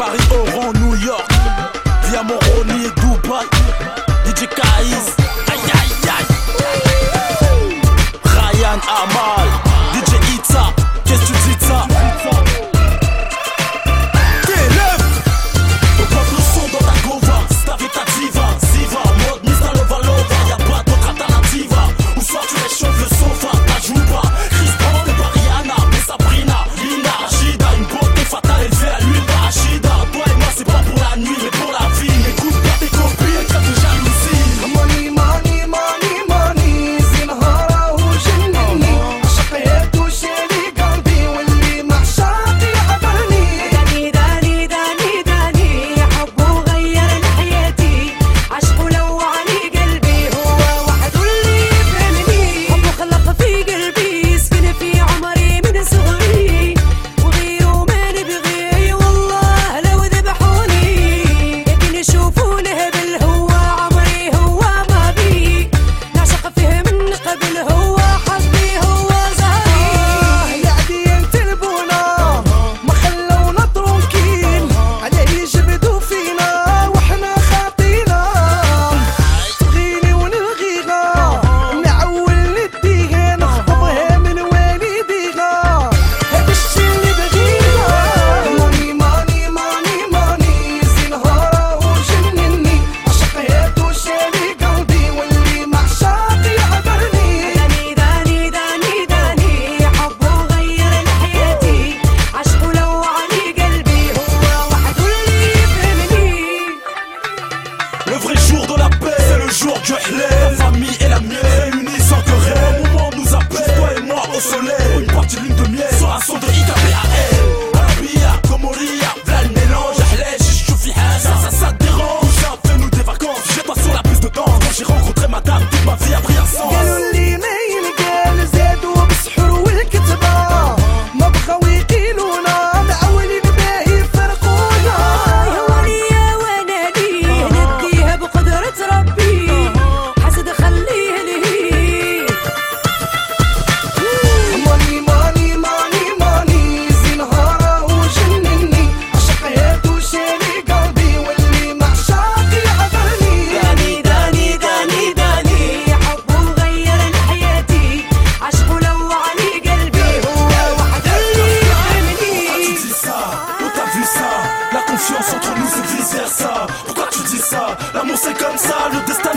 Paris, Oran, New York, via Moroni et Dubaï. DJ Kaïs. c'est comme ça, le destin